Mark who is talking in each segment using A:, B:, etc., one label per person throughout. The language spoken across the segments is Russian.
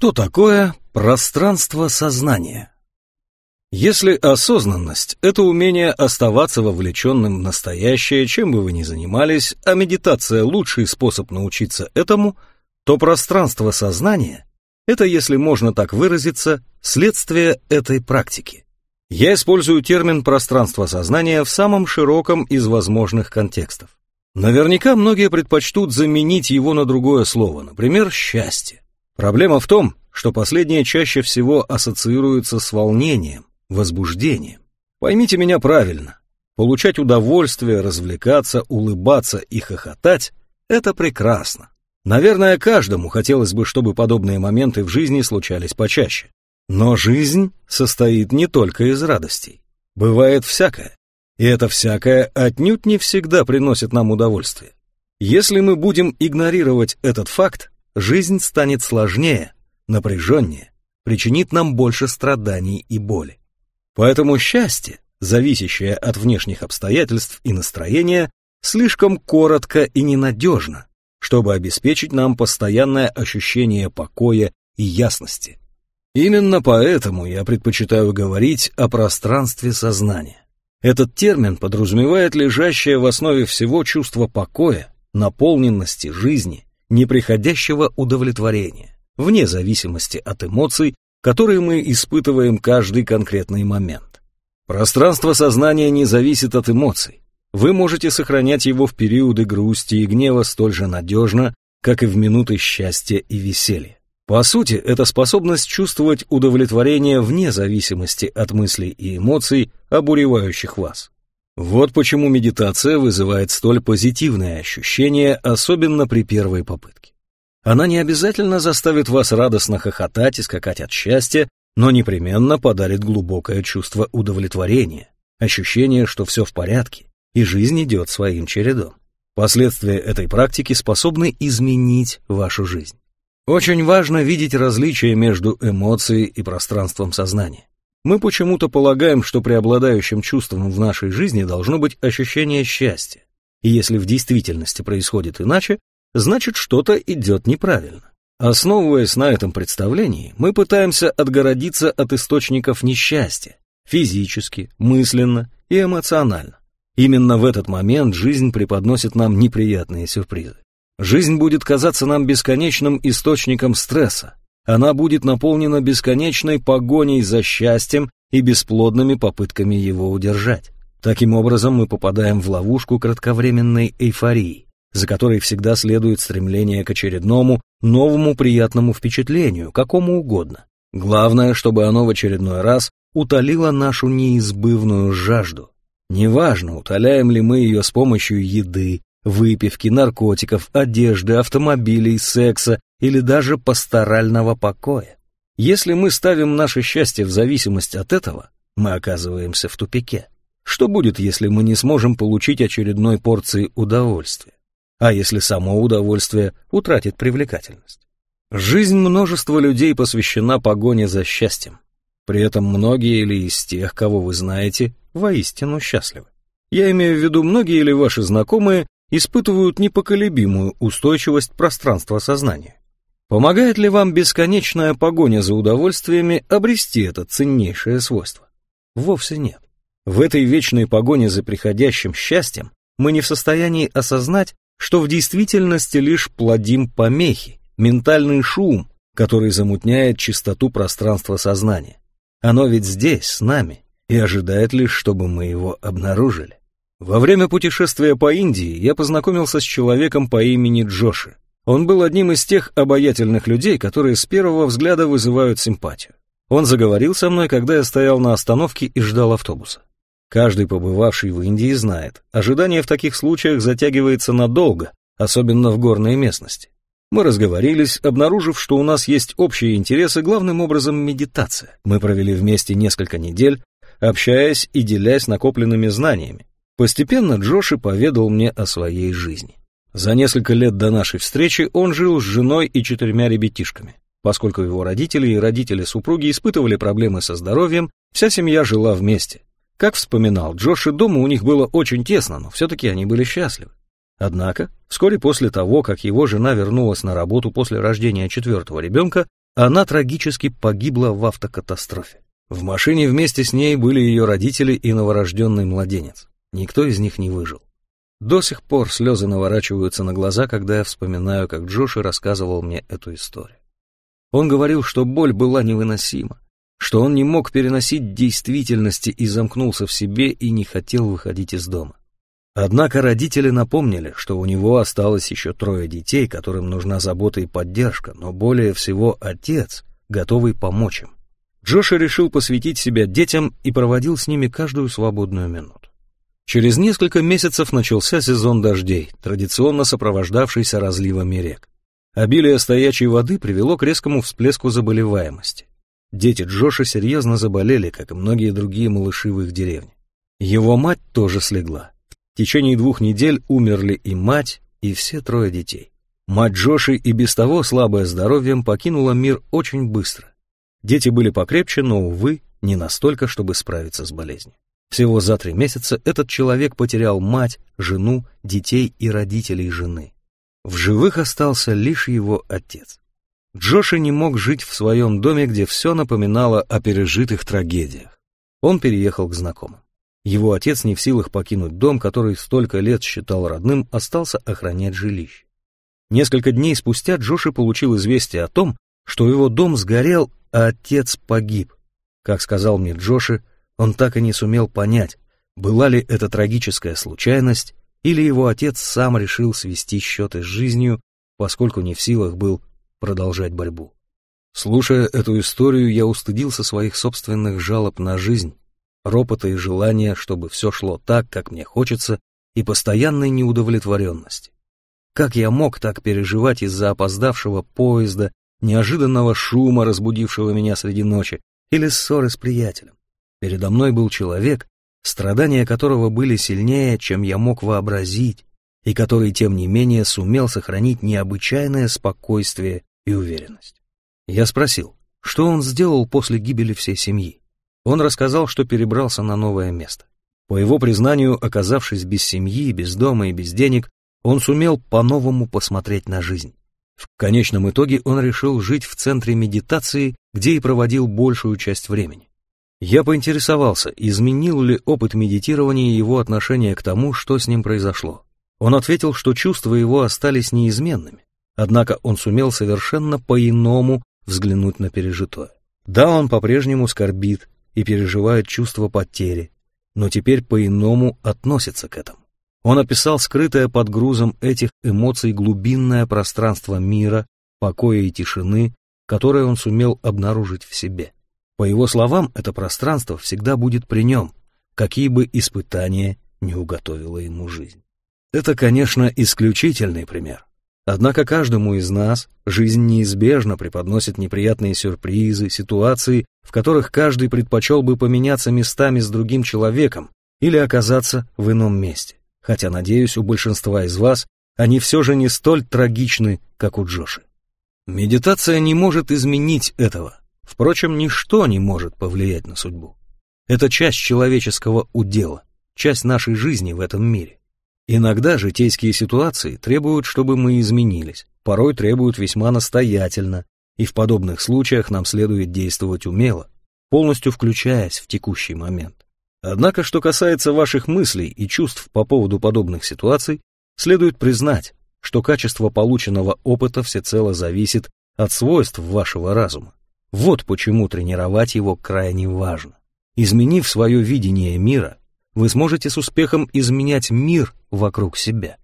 A: Что такое пространство сознания? Если осознанность – это умение оставаться вовлеченным в настоящее, чем бы вы ни занимались, а медитация – лучший способ научиться этому, то пространство сознания – это, если можно так выразиться, следствие этой практики. Я использую термин «пространство сознания» в самом широком из возможных контекстов. Наверняка многие предпочтут заменить его на другое слово, например, «счастье». Проблема в том, что последнее чаще всего ассоциируется с волнением, возбуждением. Поймите меня правильно. Получать удовольствие, развлекаться, улыбаться и хохотать – это прекрасно. Наверное, каждому хотелось бы, чтобы подобные моменты в жизни случались почаще. Но жизнь состоит не только из радостей. Бывает всякое. И это всякое отнюдь не всегда приносит нам удовольствие. Если мы будем игнорировать этот факт, жизнь станет сложнее, напряженнее, причинит нам больше страданий и боли. Поэтому счастье, зависящее от внешних обстоятельств и настроения, слишком коротко и ненадежно, чтобы обеспечить нам постоянное ощущение покоя и ясности. Именно поэтому я предпочитаю говорить о пространстве сознания. Этот термин подразумевает лежащее в основе всего чувство покоя, наполненности жизни, неприходящего удовлетворения, вне зависимости от эмоций, которые мы испытываем каждый конкретный момент. Пространство сознания не зависит от эмоций. Вы можете сохранять его в периоды грусти и гнева столь же надежно, как и в минуты счастья и веселья. По сути, это способность чувствовать удовлетворение вне зависимости от мыслей и эмоций, обуревающих вас. Вот почему медитация вызывает столь позитивные ощущения, особенно при первой попытке. Она не обязательно заставит вас радостно хохотать и скакать от счастья, но непременно подарит глубокое чувство удовлетворения, ощущение, что все в порядке, и жизнь идет своим чередом. Последствия этой практики способны изменить вашу жизнь. Очень важно видеть различия между эмоцией и пространством сознания. Мы почему-то полагаем, что преобладающим чувством в нашей жизни должно быть ощущение счастья. И если в действительности происходит иначе, значит что-то идет неправильно. Основываясь на этом представлении, мы пытаемся отгородиться от источников несчастья, физически, мысленно и эмоционально. Именно в этот момент жизнь преподносит нам неприятные сюрпризы. Жизнь будет казаться нам бесконечным источником стресса. Она будет наполнена бесконечной погоней за счастьем и бесплодными попытками его удержать. Таким образом, мы попадаем в ловушку кратковременной эйфории, за которой всегда следует стремление к очередному, новому приятному впечатлению, какому угодно. Главное, чтобы оно в очередной раз утолило нашу неизбывную жажду. Неважно, утоляем ли мы ее с помощью еды, выпивки, наркотиков, одежды, автомобилей, секса или даже пасторального покоя. Если мы ставим наше счастье в зависимость от этого, мы оказываемся в тупике. Что будет, если мы не сможем получить очередной порции удовольствия? А если само удовольствие утратит привлекательность? Жизнь множества людей посвящена погоне за счастьем. При этом многие или из тех, кого вы знаете, воистину счастливы. Я имею в виду многие или ваши знакомые испытывают непоколебимую устойчивость пространства сознания. Помогает ли вам бесконечная погоня за удовольствиями обрести это ценнейшее свойство? Вовсе нет. В этой вечной погоне за приходящим счастьем мы не в состоянии осознать, что в действительности лишь плодим помехи, ментальный шум, который замутняет чистоту пространства сознания. Оно ведь здесь, с нами, и ожидает лишь, чтобы мы его обнаружили. Во время путешествия по Индии я познакомился с человеком по имени Джоши. Он был одним из тех обаятельных людей, которые с первого взгляда вызывают симпатию. Он заговорил со мной, когда я стоял на остановке и ждал автобуса. Каждый побывавший в Индии знает, ожидание в таких случаях затягивается надолго, особенно в горной местности. Мы разговорились, обнаружив, что у нас есть общие интересы, главным образом медитация. Мы провели вместе несколько недель, общаясь и делясь накопленными знаниями. Постепенно Джоши поведал мне о своей жизни. За несколько лет до нашей встречи он жил с женой и четырьмя ребятишками. Поскольку его родители и родители супруги испытывали проблемы со здоровьем, вся семья жила вместе. Как вспоминал Джоши, дома у них было очень тесно, но все-таки они были счастливы. Однако, вскоре после того, как его жена вернулась на работу после рождения четвертого ребенка, она трагически погибла в автокатастрофе. В машине вместе с ней были ее родители и новорожденный младенец. Никто из них не выжил. До сих пор слезы наворачиваются на глаза, когда я вспоминаю, как Джоши рассказывал мне эту историю. Он говорил, что боль была невыносима, что он не мог переносить действительности и замкнулся в себе и не хотел выходить из дома. Однако родители напомнили, что у него осталось еще трое детей, которым нужна забота и поддержка, но более всего отец, готовый помочь им. Джоша решил посвятить себя детям и проводил с ними каждую свободную минуту. Через несколько месяцев начался сезон дождей, традиционно сопровождавшийся разливами рек. Обилие стоячей воды привело к резкому всплеску заболеваемости. Дети Джоша серьезно заболели, как и многие другие малыши в их деревне. Его мать тоже слегла. В течение двух недель умерли и мать, и все трое детей. Мать Джоши и без того слабая здоровьем покинула мир очень быстро. Дети были покрепче, но, увы, не настолько, чтобы справиться с болезнью. Всего за три месяца этот человек потерял мать, жену, детей и родителей жены. В живых остался лишь его отец. Джоши не мог жить в своем доме, где все напоминало о пережитых трагедиях. Он переехал к знакомым. Его отец не в силах покинуть дом, который столько лет считал родным, остался охранять жилище. Несколько дней спустя Джоши получил известие о том, что его дом сгорел, а отец погиб. Как сказал мне Джоши, он так и не сумел понять, была ли это трагическая случайность, или его отец сам решил свести счеты с жизнью, поскольку не в силах был продолжать борьбу. Слушая эту историю, я устыдился своих собственных жалоб на жизнь, ропота и желания, чтобы все шло так, как мне хочется, и постоянной неудовлетворенности. Как я мог так переживать из-за опоздавшего поезда, неожиданного шума, разбудившего меня среди ночи, или ссоры с приятелем? Передо мной был человек, страдания которого были сильнее, чем я мог вообразить, и который, тем не менее, сумел сохранить необычайное спокойствие и уверенность. Я спросил, что он сделал после гибели всей семьи. Он рассказал, что перебрался на новое место. По его признанию, оказавшись без семьи, без дома и без денег, он сумел по-новому посмотреть на жизнь. В конечном итоге он решил жить в центре медитации, где и проводил большую часть времени. Я поинтересовался, изменил ли опыт медитирования его отношение к тому, что с ним произошло. Он ответил, что чувства его остались неизменными, однако он сумел совершенно по-иному взглянуть на пережитое. Да, он по-прежнему скорбит и переживает чувство потери, но теперь по-иному относится к этому. Он описал скрытое под грузом этих эмоций глубинное пространство мира, покоя и тишины, которое он сумел обнаружить в себе. По его словам, это пространство всегда будет при нем, какие бы испытания не уготовила ему жизнь. Это, конечно, исключительный пример. Однако каждому из нас жизнь неизбежно преподносит неприятные сюрпризы, ситуации, в которых каждый предпочел бы поменяться местами с другим человеком или оказаться в ином месте. Хотя, надеюсь, у большинства из вас они все же не столь трагичны, как у Джоши. Медитация не может изменить этого, Впрочем, ничто не может повлиять на судьбу. Это часть человеческого удела, часть нашей жизни в этом мире. Иногда житейские ситуации требуют, чтобы мы изменились, порой требуют весьма настоятельно, и в подобных случаях нам следует действовать умело, полностью включаясь в текущий момент. Однако, что касается ваших мыслей и чувств по поводу подобных ситуаций, следует признать, что качество полученного опыта всецело зависит от свойств вашего разума. Вот почему тренировать его крайне важно. Изменив свое видение мира, вы сможете с успехом изменять мир вокруг себя.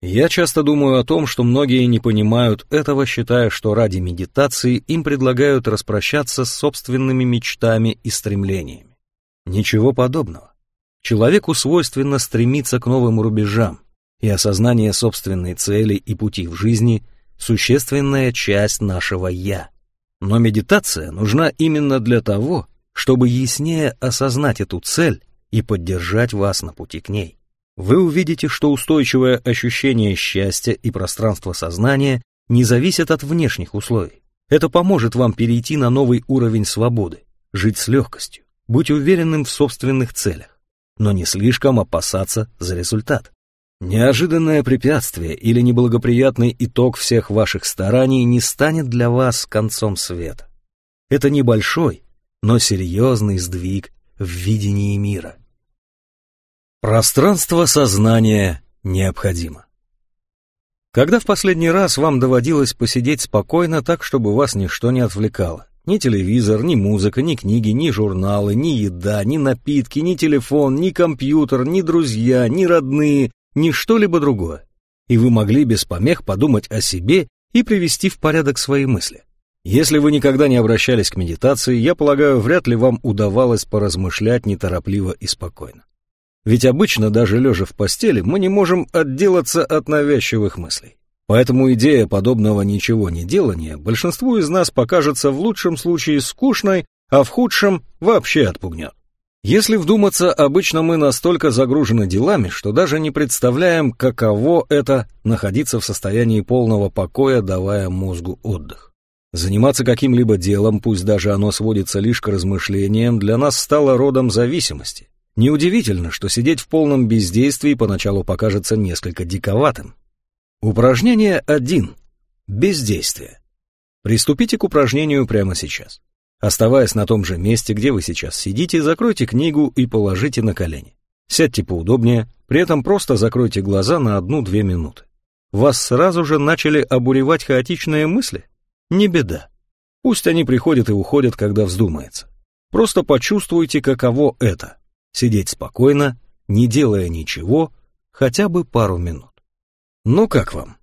A: Я часто думаю о том, что многие не понимают этого, считая, что ради медитации им предлагают распрощаться с собственными мечтами и стремлениями. Ничего подобного. Человеку свойственно стремиться к новым рубежам, и осознание собственной цели и пути в жизни – существенная часть нашего «я». Но медитация нужна именно для того, чтобы яснее осознать эту цель и поддержать вас на пути к ней. Вы увидите, что устойчивое ощущение счастья и пространство сознания не зависят от внешних условий. Это поможет вам перейти на новый уровень свободы, жить с легкостью, быть уверенным в собственных целях, но не слишком опасаться за результат. Неожиданное препятствие или неблагоприятный итог всех ваших стараний не станет для вас концом света. Это небольшой, но серьезный сдвиг в видении мира. Пространство сознания необходимо. Когда в последний раз вам доводилось посидеть спокойно так, чтобы вас ничто не отвлекало? Ни телевизор, ни музыка, ни книги, ни журналы, ни еда, ни напитки, ни телефон, ни компьютер, ни друзья, ни родные, ни что-либо другое. И вы могли без помех подумать о себе и привести в порядок свои мысли. Если вы никогда не обращались к медитации, я полагаю, вряд ли вам удавалось поразмышлять неторопливо и спокойно. Ведь обычно, даже лежа в постели, мы не можем отделаться от навязчивых мыслей. Поэтому идея подобного ничего не делания большинству из нас покажется в лучшем случае скучной, а в худшем вообще отпугнет. Если вдуматься, обычно мы настолько загружены делами, что даже не представляем, каково это находиться в состоянии полного покоя, давая мозгу отдых. Заниматься каким-либо делом, пусть даже оно сводится лишь к размышлениям, для нас стало родом зависимости. Неудивительно, что сидеть в полном бездействии поначалу покажется несколько диковатым. Упражнение 1. Бездействие. Приступите к упражнению прямо сейчас. Оставаясь на том же месте, где вы сейчас сидите, закройте книгу и положите на колени. Сядьте поудобнее, при этом просто закройте глаза на одну-две минуты. Вас сразу же начали обуревать хаотичные мысли? Не беда. Пусть они приходят и уходят, когда вздумается. Просто почувствуйте, каково это — сидеть спокойно, не делая ничего, хотя бы пару минут. Ну как вам?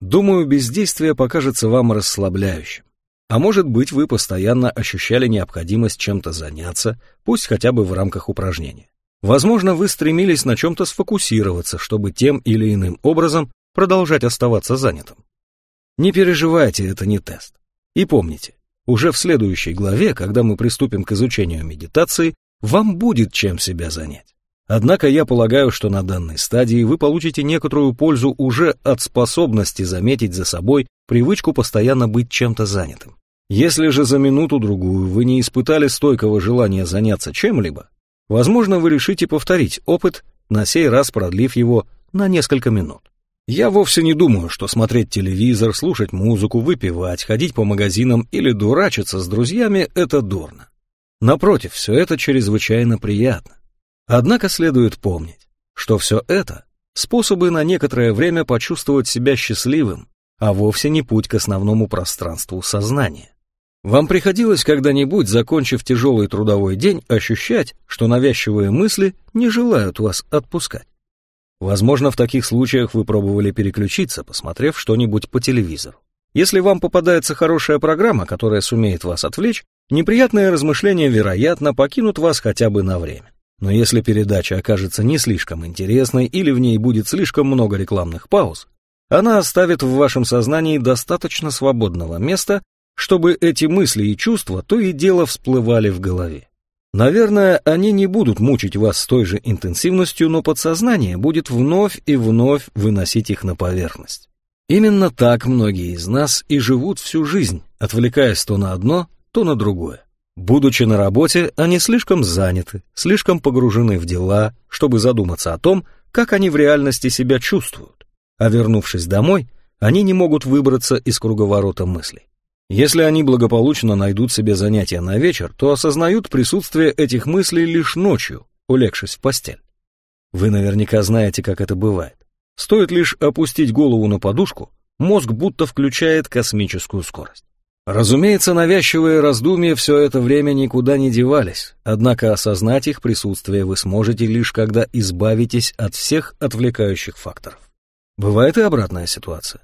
A: Думаю, бездействие покажется вам расслабляющим. А может быть, вы постоянно ощущали необходимость чем-то заняться, пусть хотя бы в рамках упражнения. Возможно, вы стремились на чем-то сфокусироваться, чтобы тем или иным образом продолжать оставаться занятым. Не переживайте, это не тест. И помните, уже в следующей главе, когда мы приступим к изучению медитации, вам будет чем себя занять. Однако я полагаю, что на данной стадии вы получите некоторую пользу уже от способности заметить за собой привычку постоянно быть чем-то занятым. Если же за минуту-другую вы не испытали стойкого желания заняться чем-либо, возможно, вы решите повторить опыт, на сей раз продлив его на несколько минут. Я вовсе не думаю, что смотреть телевизор, слушать музыку, выпивать, ходить по магазинам или дурачиться с друзьями – это дурно. Напротив, все это чрезвычайно приятно. Однако следует помнить, что все это – способы на некоторое время почувствовать себя счастливым, а вовсе не путь к основному пространству сознания. Вам приходилось когда-нибудь, закончив тяжелый трудовой день, ощущать, что навязчивые мысли не желают вас отпускать? Возможно, в таких случаях вы пробовали переключиться, посмотрев что-нибудь по телевизору. Если вам попадается хорошая программа, которая сумеет вас отвлечь, неприятные размышления, вероятно, покинут вас хотя бы на время. Но если передача окажется не слишком интересной или в ней будет слишком много рекламных пауз, она оставит в вашем сознании достаточно свободного места, чтобы эти мысли и чувства то и дело всплывали в голове. Наверное, они не будут мучить вас с той же интенсивностью, но подсознание будет вновь и вновь выносить их на поверхность. Именно так многие из нас и живут всю жизнь, отвлекаясь то на одно, то на другое. Будучи на работе, они слишком заняты, слишком погружены в дела, чтобы задуматься о том, как они в реальности себя чувствуют. А вернувшись домой, они не могут выбраться из круговорота мыслей. Если они благополучно найдут себе занятия на вечер, то осознают присутствие этих мыслей лишь ночью, улегшись в постель. Вы наверняка знаете, как это бывает. Стоит лишь опустить голову на подушку, мозг будто включает космическую скорость. Разумеется, навязчивые раздумья все это время никуда не девались, однако осознать их присутствие вы сможете лишь когда избавитесь от всех отвлекающих факторов. Бывает и обратная ситуация.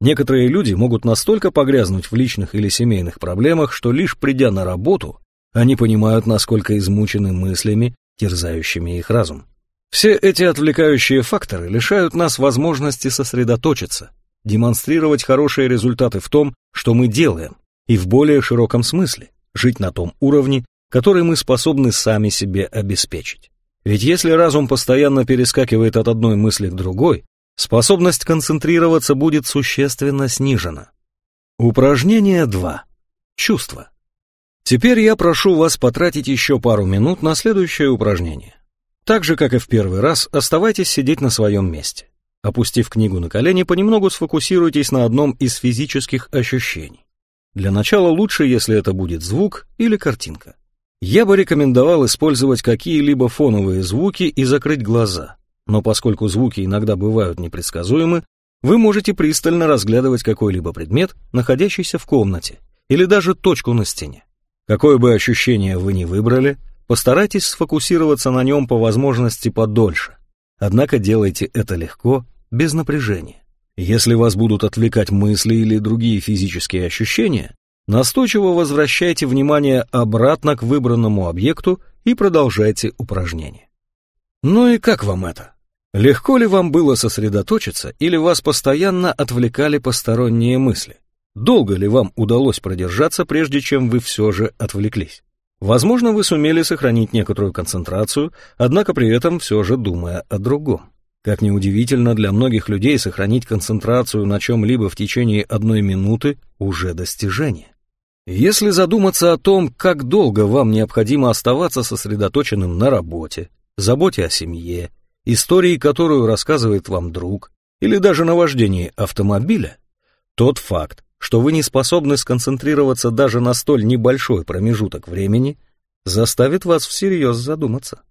A: Некоторые люди могут настолько погрязнуть в личных или семейных проблемах, что лишь придя на работу, они понимают, насколько измучены мыслями, терзающими их разум. Все эти отвлекающие факторы лишают нас возможности сосредоточиться, демонстрировать хорошие результаты в том, что мы делаем, и в более широком смысле жить на том уровне, который мы способны сами себе обеспечить. Ведь если разум постоянно перескакивает от одной мысли к другой, способность концентрироваться будет существенно снижена. Упражнение 2. Чувство. Теперь я прошу вас потратить еще пару минут на следующее упражнение. Так же, как и в первый раз, оставайтесь сидеть на своем месте. Опустив книгу на колени, понемногу сфокусируйтесь на одном из физических ощущений. Для начала лучше, если это будет звук или картинка. Я бы рекомендовал использовать какие-либо фоновые звуки и закрыть глаза, но поскольку звуки иногда бывают непредсказуемы, вы можете пристально разглядывать какой-либо предмет, находящийся в комнате, или даже точку на стене. Какое бы ощущение вы ни выбрали, постарайтесь сфокусироваться на нем по возможности подольше. Однако делайте это легко, без напряжения. Если вас будут отвлекать мысли или другие физические ощущения, Настойчиво возвращайте внимание обратно к выбранному объекту и продолжайте упражнение. Ну и как вам это? Легко ли вам было сосредоточиться или вас постоянно отвлекали посторонние мысли? Долго ли вам удалось продержаться, прежде чем вы все же отвлеклись? Возможно, вы сумели сохранить некоторую концентрацию, однако при этом все же думая о другом. Как ни удивительно, для многих людей сохранить концентрацию на чем-либо в течение одной минуты уже достижение. Если задуматься о том, как долго вам необходимо оставаться сосредоточенным на работе, заботе о семье, истории, которую рассказывает вам друг, или даже на вождении автомобиля, тот факт, что вы не способны сконцентрироваться даже на столь небольшой промежуток времени, заставит вас всерьез задуматься.